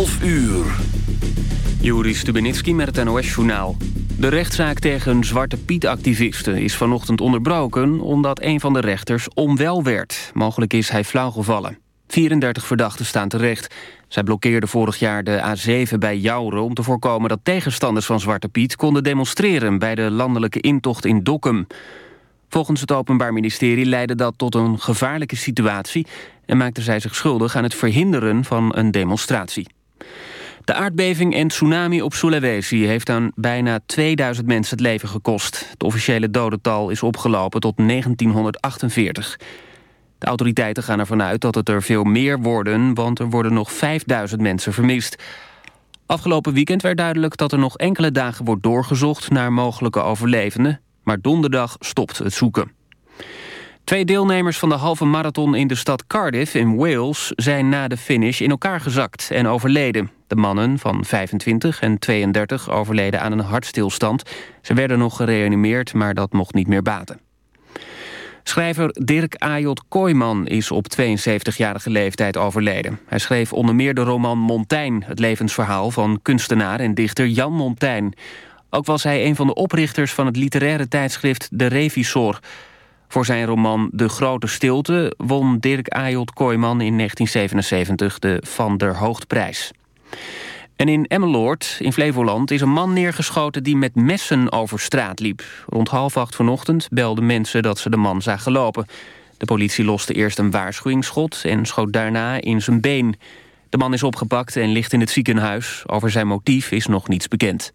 12 uur. Juri Stubenitski met het NOS-journaal. De rechtszaak tegen Zwarte Piet-activisten is vanochtend onderbroken... omdat een van de rechters onwel werd. Mogelijk is hij flauwgevallen. 34 verdachten staan terecht. Zij blokkeerden vorig jaar de A7 bij Jouren... om te voorkomen dat tegenstanders van Zwarte Piet konden demonstreren... bij de landelijke intocht in Dokkum. Volgens het Openbaar Ministerie leidde dat tot een gevaarlijke situatie... en maakte zij zich schuldig aan het verhinderen van een demonstratie. De aardbeving en tsunami op Sulawesi heeft aan bijna 2000 mensen het leven gekost. Het officiële dodental is opgelopen tot 1948. De autoriteiten gaan ervan uit dat het er veel meer worden... want er worden nog 5000 mensen vermist. Afgelopen weekend werd duidelijk dat er nog enkele dagen wordt doorgezocht... naar mogelijke overlevenden, maar donderdag stopt het zoeken. Twee deelnemers van de halve marathon in de stad Cardiff in Wales... zijn na de finish in elkaar gezakt en overleden. De mannen van 25 en 32 overleden aan een hartstilstand. Ze werden nog gereanimeerd, maar dat mocht niet meer baten. Schrijver Dirk Ajot Kooijman is op 72-jarige leeftijd overleden. Hij schreef onder meer de roman Montaigne... het levensverhaal van kunstenaar en dichter Jan Montaigne. Ook was hij een van de oprichters van het literaire tijdschrift De Revisor... Voor zijn roman De Grote Stilte won Dirk Ajot Kooijman in 1977 de Van der Hoogtprijs. En in Emmeloord, in Flevoland, is een man neergeschoten die met messen over straat liep. Rond half acht vanochtend belden mensen dat ze de man zagen lopen. De politie loste eerst een waarschuwingsschot en schoot daarna in zijn been. De man is opgepakt en ligt in het ziekenhuis. Over zijn motief is nog niets bekend.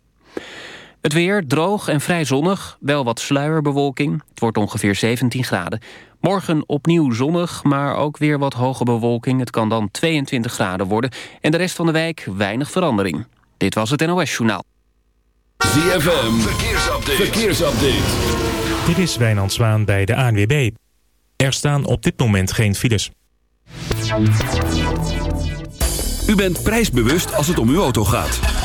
Het weer droog en vrij zonnig, wel wat sluierbewolking. Het wordt ongeveer 17 graden. Morgen opnieuw zonnig, maar ook weer wat hoge bewolking. Het kan dan 22 graden worden. En de rest van de wijk weinig verandering. Dit was het NOS Journaal. ZFM, verkeersupdate. verkeersupdate. Dit is Wijnand Zwaan bij de ANWB. Er staan op dit moment geen files. U bent prijsbewust als het om uw auto gaat.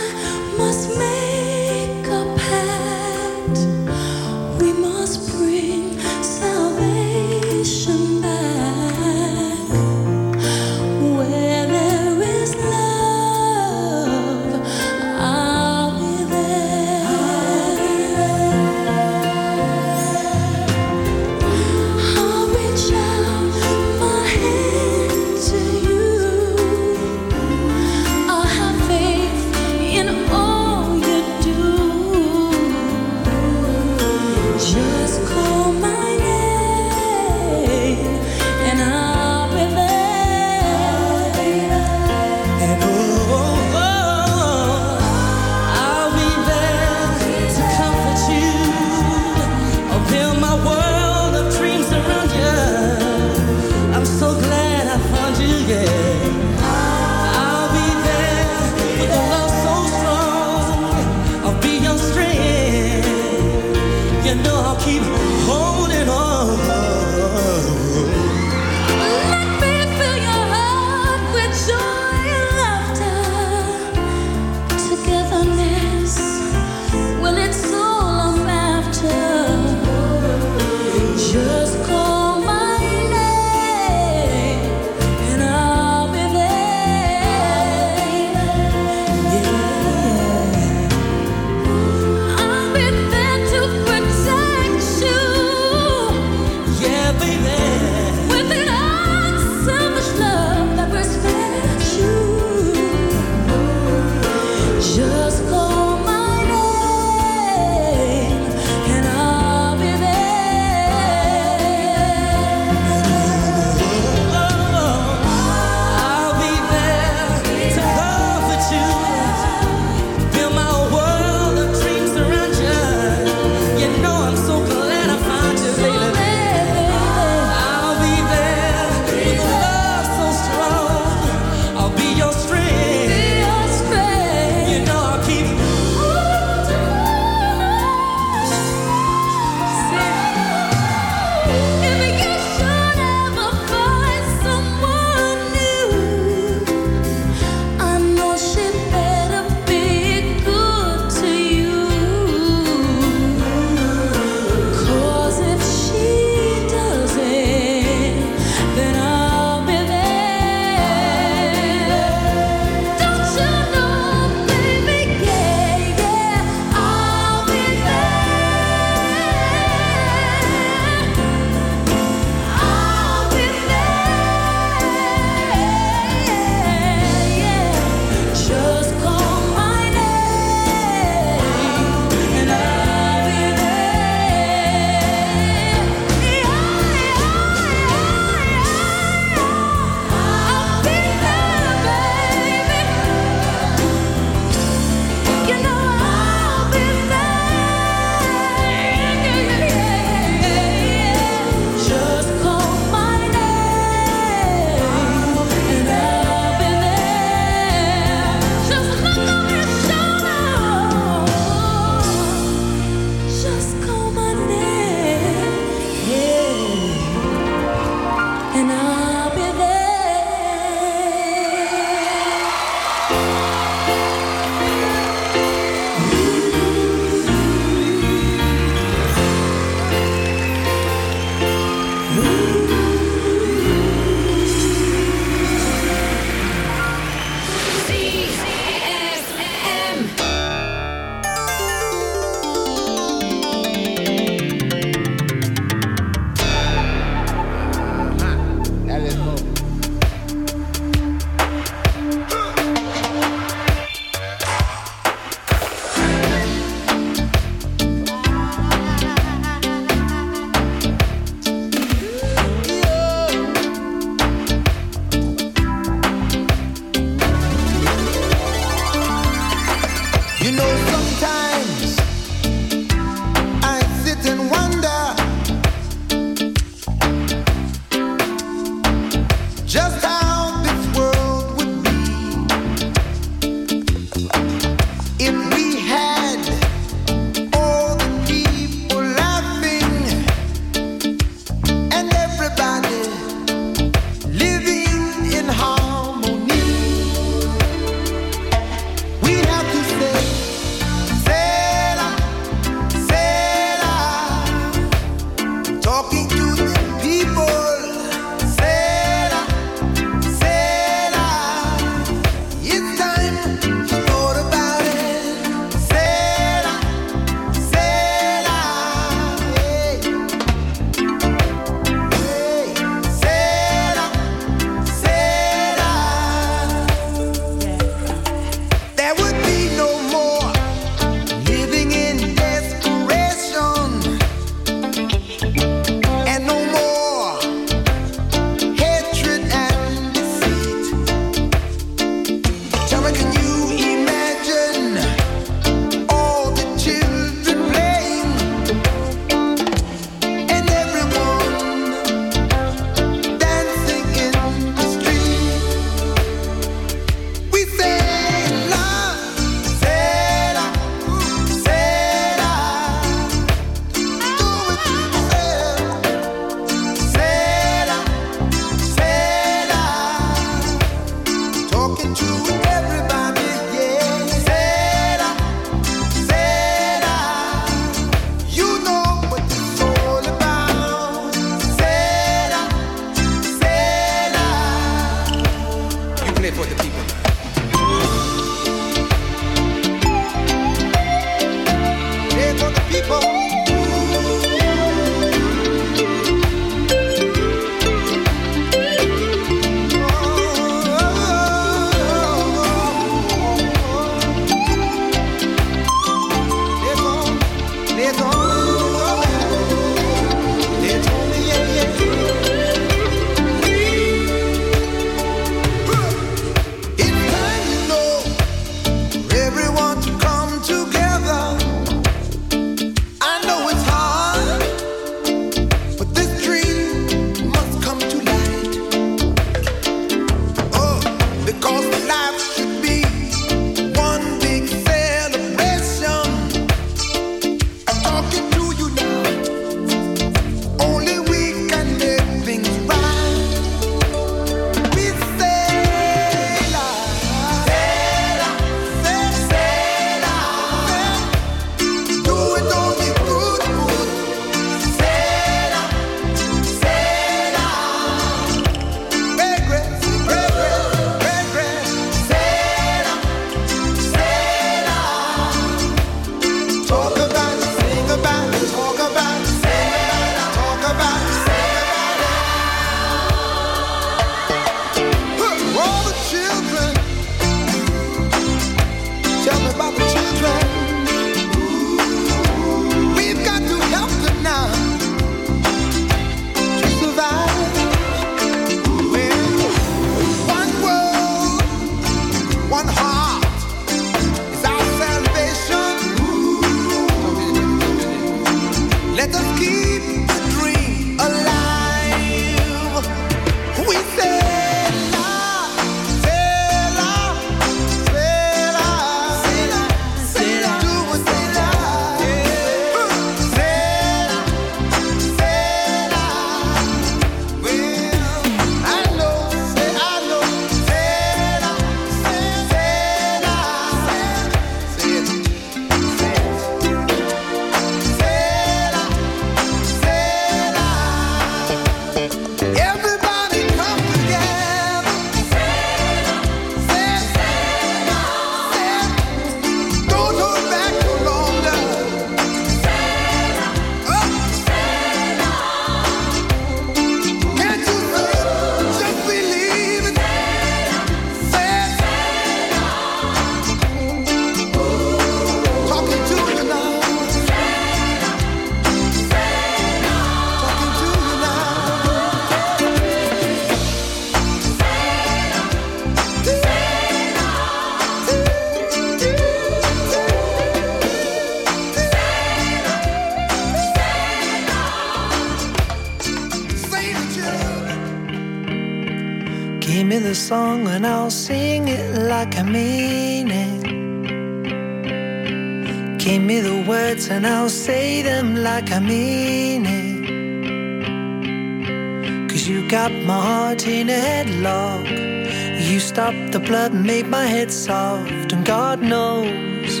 stop the blood made my head soft, and God knows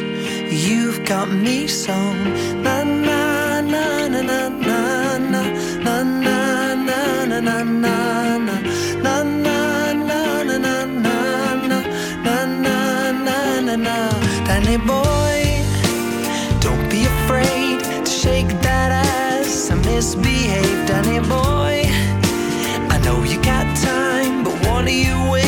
you've got me so. Na na na na na na na na na na na na na na. na na na na. Na na na na na. Danny boy, don't be afraid to shake that ass and misbehave, Danny boy. I know you got time, but what are you wait?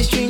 only string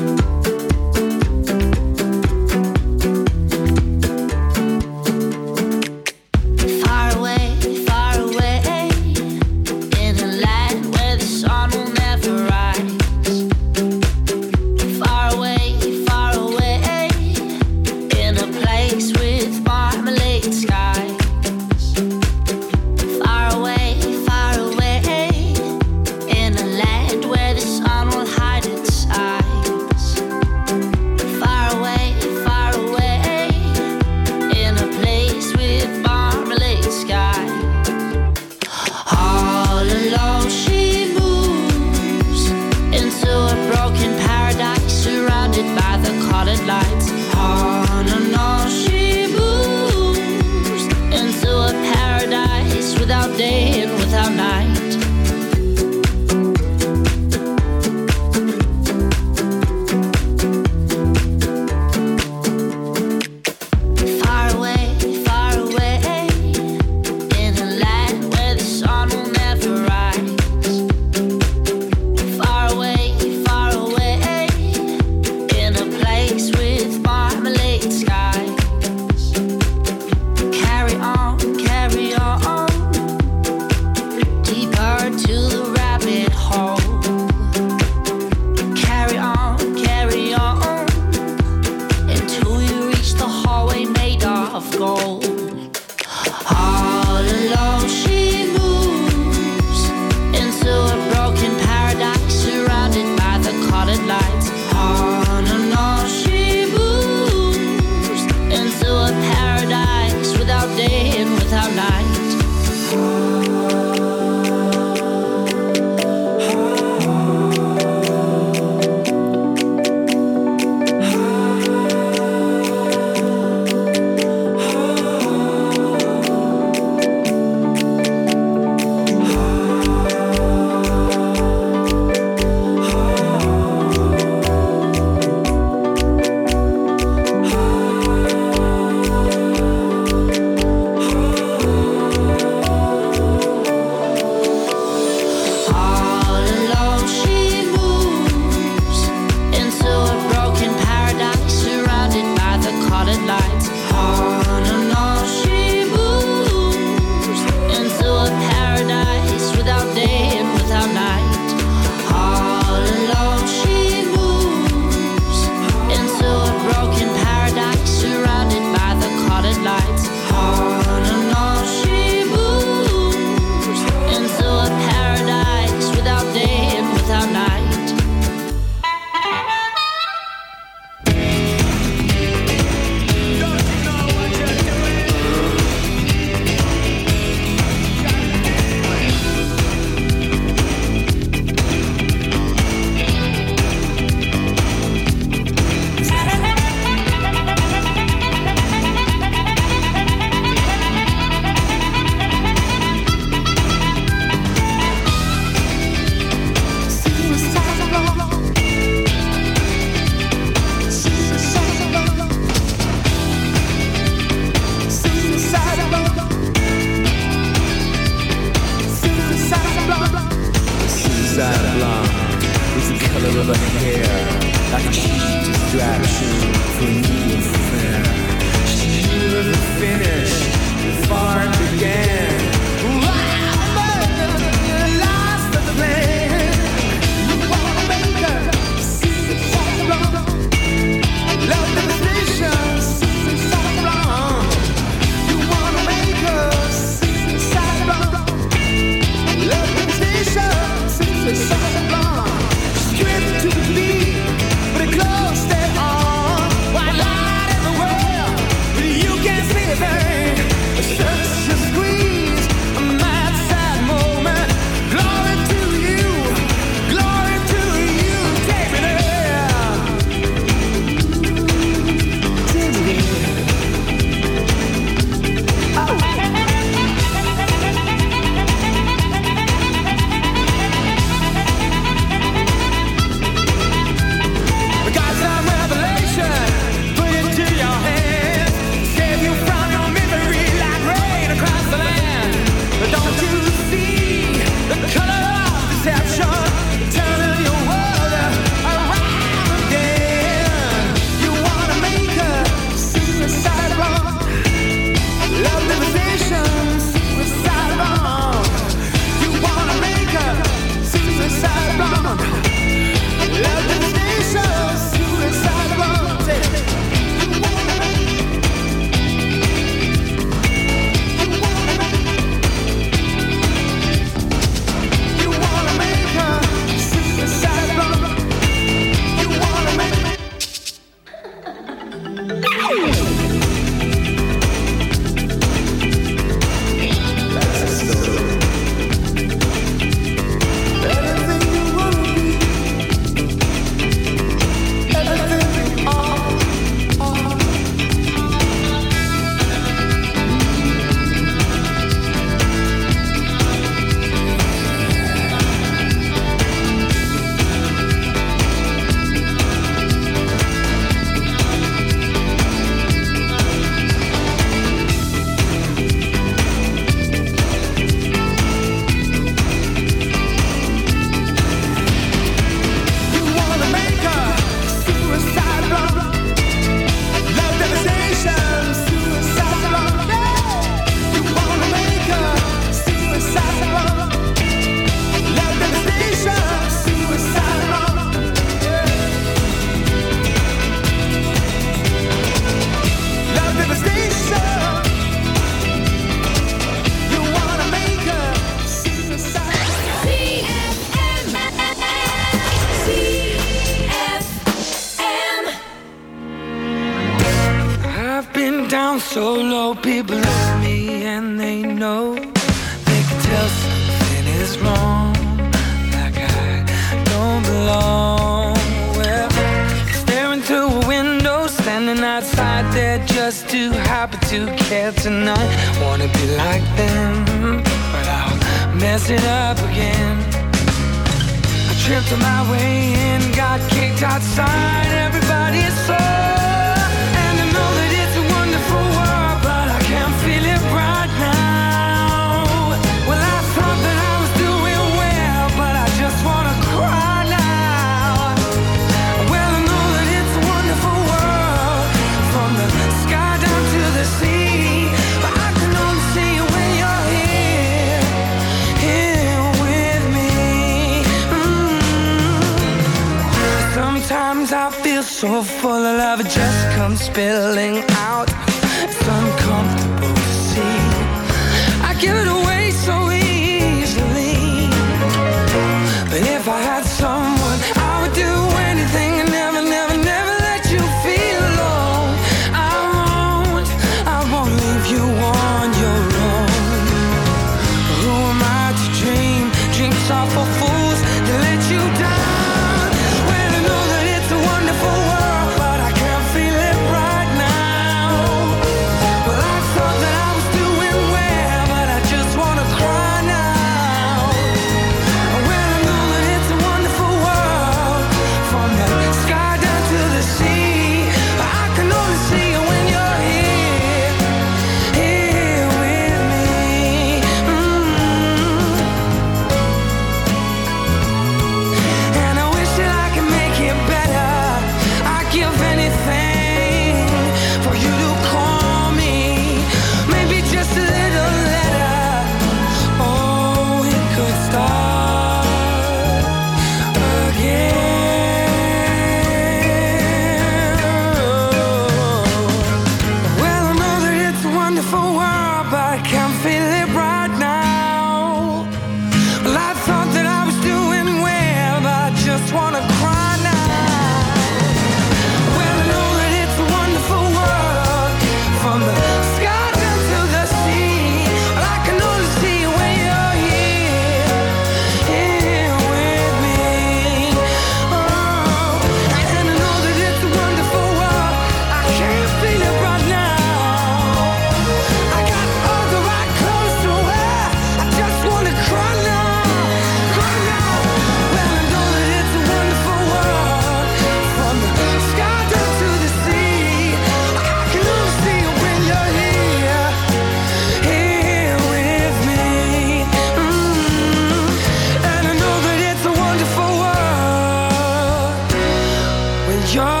You're